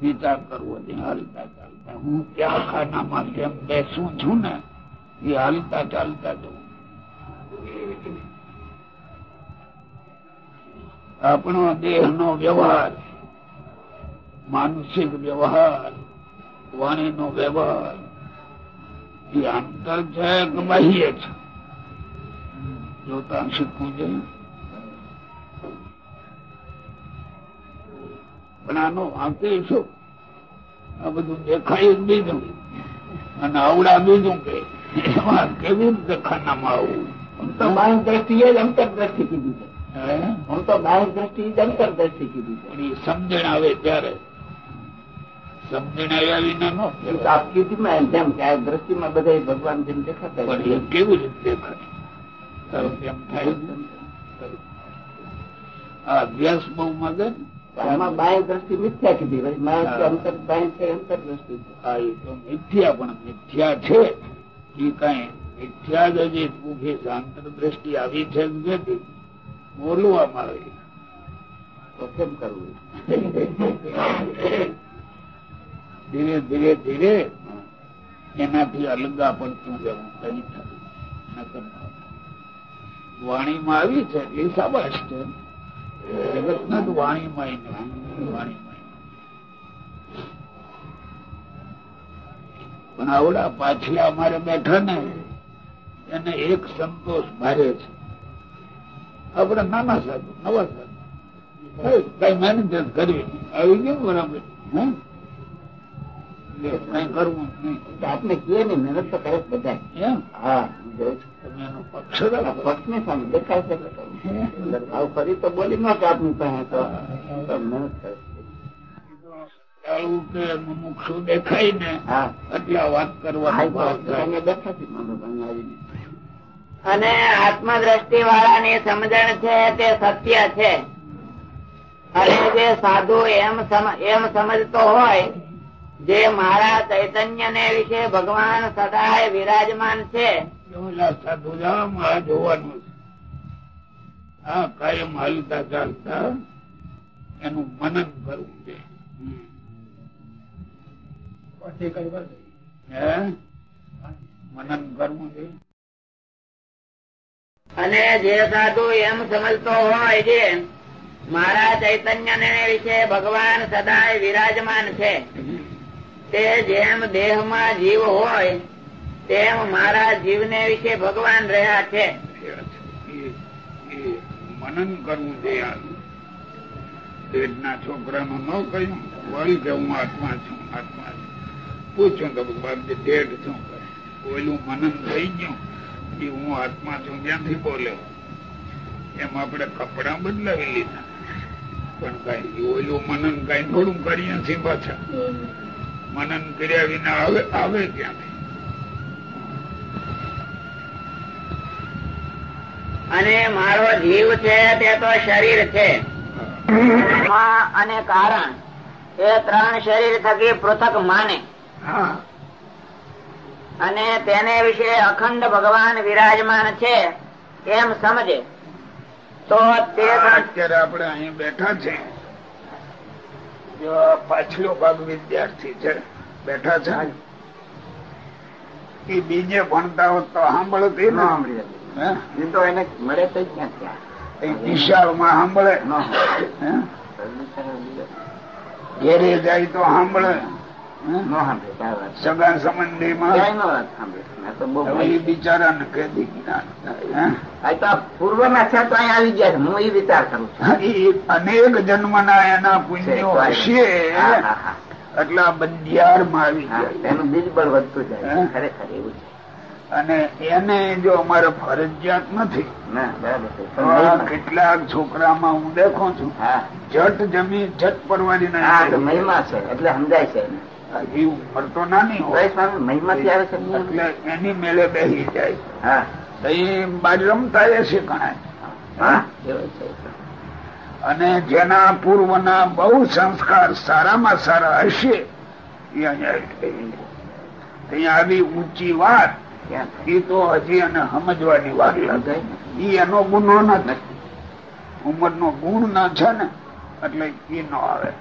વિચાર કરવો હાલતા ચાલતા. હું ક્યાં ખાનામાં બેસું છું ને, એ હાલતા ચાલતા જવું આપણો દેહ નો વ્યવહાર, માનસિક વ્યવહાર વાણી નો વ્યવહાર, એ આંતર છે કે બાહ્ય છે. જોતા શીખવું જોઈએ. પણ આનો વાંકે શું? આ બધું દેખાય બીજું અને આવડા બીજું કે એમાં કેવી રીતે ખાનામાં આવું? હું તો બાહ્ય દ્રષ્ટિએ જ અંતરદ્રષ્ટિ કીધી છે. હું? તો બાહ્ય દ્રષ્ટિ જ અંતરદ્રષ્ટિ કીધી છે. પણ એ સમજણ આવે ત્યારે. સમજણ આવ્યા વિના નો એ આપ કીધી માં જેમ કે આ દ્રષ્ટિમાં બધા ભગવાન જેમ દેખાતા પણ એ કેવી રીતે દેખાય? એમ થાય? આ અભ્યાસ બહુ મગજ આમાં બાહ્ય દ્રષ્ટિ મિથ્યા કીધી. અંતર બાહ્ય છે અંતર દ્રષ્ટિ હા એ તો મિથ્યા પણ મિથ્યા છે એ કઈ મિથ્યા જ ઊભી છે. અંતર દ્રષ્ટિ આવી છે જ નથી. બોલવામાં આવે. તો કેમ કરવું? ધીરે ધીરે ધીરે એનાથી અલગા પડતું જવું કઈ થયું વાણીમાં આવી છે. એ સાબાશ છે. જગત ના તો પણ આવડા પાછલા અમારે બેઠા ને એને એક સંતોષ ભારે છે. આપડે નાના સાધુ નવા સાધુ કઈ મેનેજમેન્ટ કરવી આવી ગયું બરાબર. હે? કઈ કરવું નહીં. આપને કીએ ને મહેનત તો કરે બધા એમ? હા પક્ષ સામે દેખાય ફરી તો બોલી નાખે આપની પાસે તો. મહેનત કરે દેખાય ને વાત કરવાનો આવીને. અને આત્મદ્રષ્ટિ વાળાની સમજણ છે તે સત્ય છે. અને જે સાધુ એમ એમ સમજતો હોય જે મારા ચૈતન્ય ને વિશે ભગવાન સદાય વિરાજમાન છે સાધુ આ જોવાનું છે. હા કાયમ હાલતા ચાલતા એનું મનન કરવું છે. મનન કરવું છે. અને જે સાધુ એમ સમજતો હોય જે મારા ચૈતન્ય ને વિશે ભગવાન સદાય વિરાજમાન છે. તે જેમ દેહમાં જીવ હોય, તેમ મારા જીવને વિશે ભગવાન રહ્યા છે. મનન કરવું છે યાર. પેટના છોકરાનું ન કહ્યું, વળી કે હું આત્મા છું આત્મા છું. પૂછ્યું તો ભગવાન કે શું ઓલું મનન થઈ ગયું એ હું આત્મા છું, ક્યાંથી બોલ્યો? એમ આપણે કપડા બદલાવી લીધા. પણ કઈ ઓલું મનન કઈ થોડું કરીએ છીએ પાછા. મનન કર્યા વિના આવે આવે ક્યાં? અને મારો જીવ છે તે તો શરીર છે. અને કારણ. એ ત્રણ શરીર થકી પૃથક માને. અને તેને વિશે અખંડ ભગવાન વિરાજમાન છે એમ સમજે. તો તે અત્યારે આપણે અહીં બેઠા છે પાછલો ભાગ વિદ્યાર્થી છે બેઠા છે. એ બીજે ભણતા હોત તો સાંભળતી ન સાંભળી? એ તો એને મળે તો ક્યાં ક્યાં વિશાળમાં સાંભળે? ઘેરે જાય તો સાંભળે. ન સગા સંબંધીમાં ક્યાંય બિચારા ને મેં? આ તો પૂર્વના છે તો અહીંયા આવી ગયા હું એ વિચાર કરું છું. અનેક જન્મ ના એના પુણ્યો હશે. એટલે બંધિયારમાં આવી ગયા. એનું બીજ બળ વધતું જાય ખરેખર એવું છે. અને એને જો અમારે ફરજિયાત નથી. ના કેટલાક છોકરામાં હું દેખું છું. જટ જમી જટ પરવાની મહિમા છે એટલે સમજાય છે હજી ઉંમર તો નાની હોય. મહિમાથી આવે છે એટલે એની મેળે બેસી જાય. હા. એ બાર રમતા એ શીખણાય. અને જેના પૂર્વના બહુ સંસ્કાર સારામાં સારા હશે એ અહીંયા આવી ઊંચી વાત એ તો હજી એને સમજવાની વાત લાગે એ એનો ગુનો નથી. ઉંમરનો ગુણ ના છે ને એટલે એ ન આવે.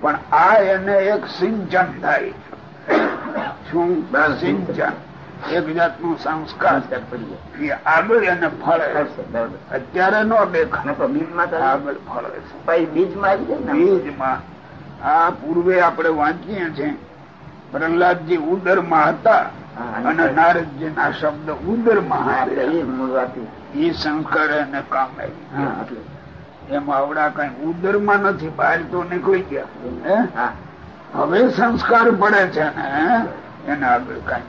પણ આ એને એક સિંચન થાય શું? સિંચન. એક જાતનું સંસ્કાર એ આગળ એને ફળે અત્યારે ન દેખાય. અને તો બીજમાં આગળ ફળે છે. બીજમાં આવી જાય ને? બીજમાં. આ પૂર્વે આપણે વાંચીએ છીએ. પ્રહલાદજી ઉદરમાં હતા અને નારદજી ના શબ્દ ઉદરમાં એ સંસ્કાર એને કામ એટલે. એમાં આવડા કઈ ઉદરમાં નથી બહાર તો નીકળી ગયા હવે સંસ્કાર પડે છે ને એને આગળ કઈ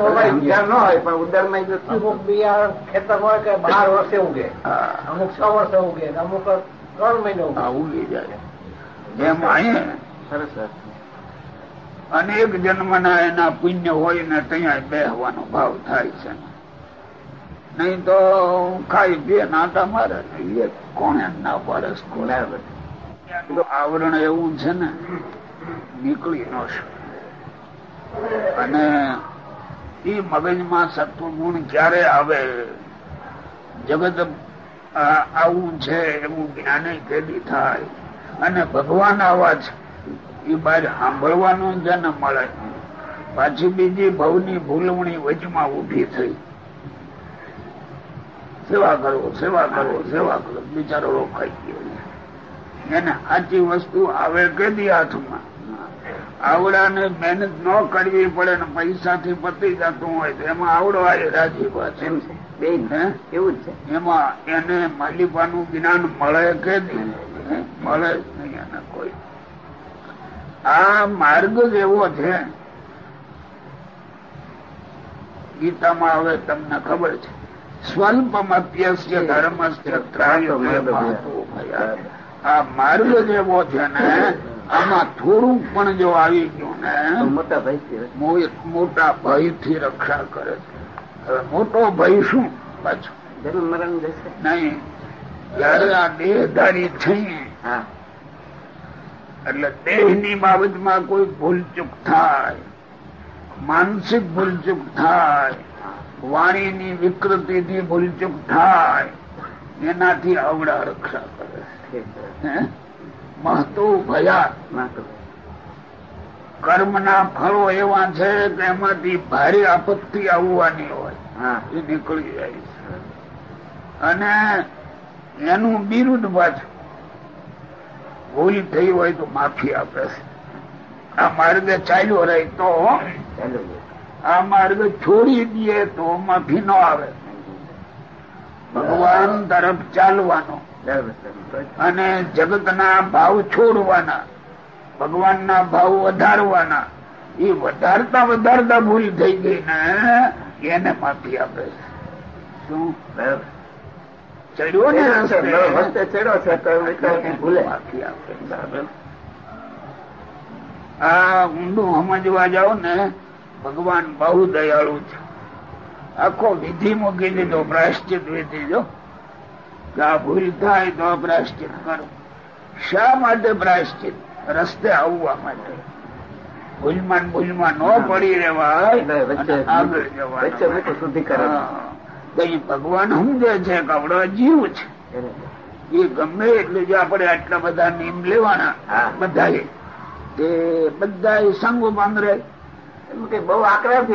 વવાય વિચાર ન હોય પણ ઉદરમાં જો અમુક બિયારણ ખેતર હોય કે બાર વર્ષે ઉગે. હા, અમુક વર્ષે ઉગે અમુક ત્રણ મહિને ઉગે. આ ઉગી જાય. એમ અહીંયા સરસ વાત. અનેક જન્મના એના પુણ્ય હોય ને ત્યાં બેહવાનો ભાવ થાય છે. નહીં તો ખાઈ બે નાતા મારે એ કોને ના પાડે એનું આવરણ એવું છે ને, નીકળી ન શકે. અને એ મગજમાં સત્વ ગુણ ક્યારે આવે? જગત આવું છે, એવું જ્ઞાને કેદી થાય. અને ભગવાન આવા છે. એ બહાર સાંભળવાનું જ ન મળે. પાછી બીજી ભવની ભૂલવણી વચમાં ઊભી થઈ. સેવા કરો સેવા કરો સેવા કરો. બિચારો રોકાઈ ગયો એને સાચી વસ્તુ આવે કેદી હાથમાં? આવડાને મહેનત ન કરવી પડે ને પૈસાથી પતી જતું હોય તો એમાં આવડો આવે રાજી વાત એવું છે. એમાં એને માલિકાનું જ્ઞાન મળે કે? મળે જ નહીં એને કોઈ. આ માર્ગ જ એવો છે. ગીતામાં હવે તમને ખબર છે. સ્વલ્પમપ્યસ્ય ધર્મસ્ય ત્રાય ભયા. આ માર્ગ જેવો છે ને આમાં થોડુંક પણ જો આવી ગયું ને મોટા ભાઈ મોટા ભયથી રક્ષા કરે હવે મોટો ભય શું પાછું? જન્મ મરણ જશે નહીં જયારે આ દેહધારી છીએ એટલે દેહની બાબતમાં કોઈ ભૂલચૂક થાય માનસિક ભૂલચૂક થાય વાણીની વિકૃતિથી ભૂલચૂક થાય. એનાથી આવડા રક્ષા કરે. મહતુ? ના કર્મના ફળો એવા છે કે એમાંથી ભારે આપત્તિ આવવાની હોય. હા. એ નીકળી જાય છે. અને એનું બિરુદ પાછું. ભૂલ થઈ હોય તો માફી આપે છે. આ માર્ગે ચાલ્યો રહે તો ચાલો આ માર્ગ છોડી દઈએ તો માફી ન આવે. ભગવાન તરફ ચાલવાનો. અને જગતના ભાવ છોડવાના. ભગવાનના ભાવ વધારવાના. એ વધારતા વધારતા ભૂલ થઈ ગઈ ને એને માફી આપે છે. શું? ચડ્યો ને રસ્તે ચડ્યો છે ભૂલે. માફી આપે આ ઊંડું સમજવા જાઓ ને ભગવાન બહુ દયાળુ છે. આખો વિધિ મૂકી દીધો પ્રાશ્ચિત વિધિ જો. કે આ ભૂલ થાય તો પ્રાશ્ચિત કરો. શા માટે પ્રાશ્ચિત રસ્તે આવવા માટે. ભૂલમાં ભૂલમાં ન પડી રહેવાય આગળ મૂકું શુદ્ધિકરણ. હા. તો ભગવાન સમજે છે કે આપણો જીવ છે? એ ગમે એટલે જો આપણે આટલા બધા નિયમ લેવાના. બધા એ બધા સંગ પાંદરે એમ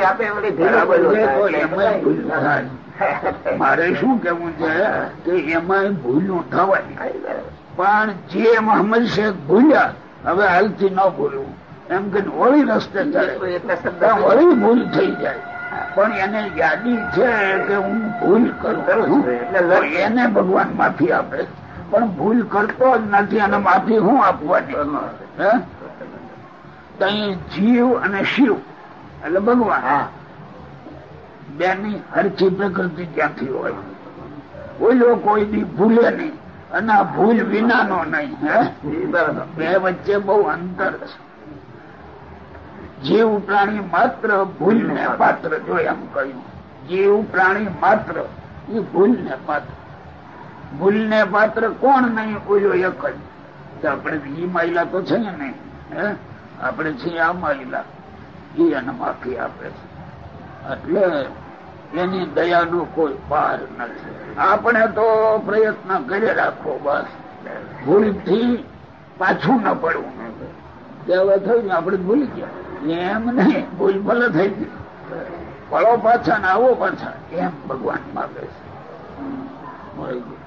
આપે. મારે શું કેવું છે કે એમાંય ભૂલું થવાય. પણ જે એમાં શેખ ભૂલ્યા હવે હાલથી ન ભૂલવું એમ કે વળી રસ્તે વળી ભૂલ થઈ જાય. પણ એને યાદી છે કે હું ભૂલ કરું. એટલે એને ભગવાન માફી આપે. પણ ભૂલ કરતો જ નથી અને માફી હું આપવાની? જીવ અને શિવ એટલે ભગવાન. બેની હરખી પ્રકૃતિ ક્યાંથી હોય? ઓલો કોઈ દી ભૂલે નહીં અને આ ભૂલ વિનાનો નહીં બે વચ્ચે બહુ અંતર છે. જીવ પ્રાણી માત્ર ભૂલ ને પાત્ર જો એમ કહ્યું. જીવ પ્રાણી માત્ર એ ભૂલ ને પાત્ર. ભૂલ ને પાત્ર કોણ નહીં? ઓલો એક જ. આપણે ઈ માયલા તો છે ને નહીં હે? આપણે છીએ આ માયલા. એ એને માફી આપે છે એટલે એની દયાનો કોઈ પાર નથી આપણે તો પ્રયત્ન કરી રાખો બસ ભૂલથી પાછું ન પડવું કે થયું આપણે ભૂલી ગયા એમ નહીં ભૂલ ભલે થઈ ગઈ ફળો પાછા ને આવો પાછા એમ ભગવાન માગે છે મળી ગયું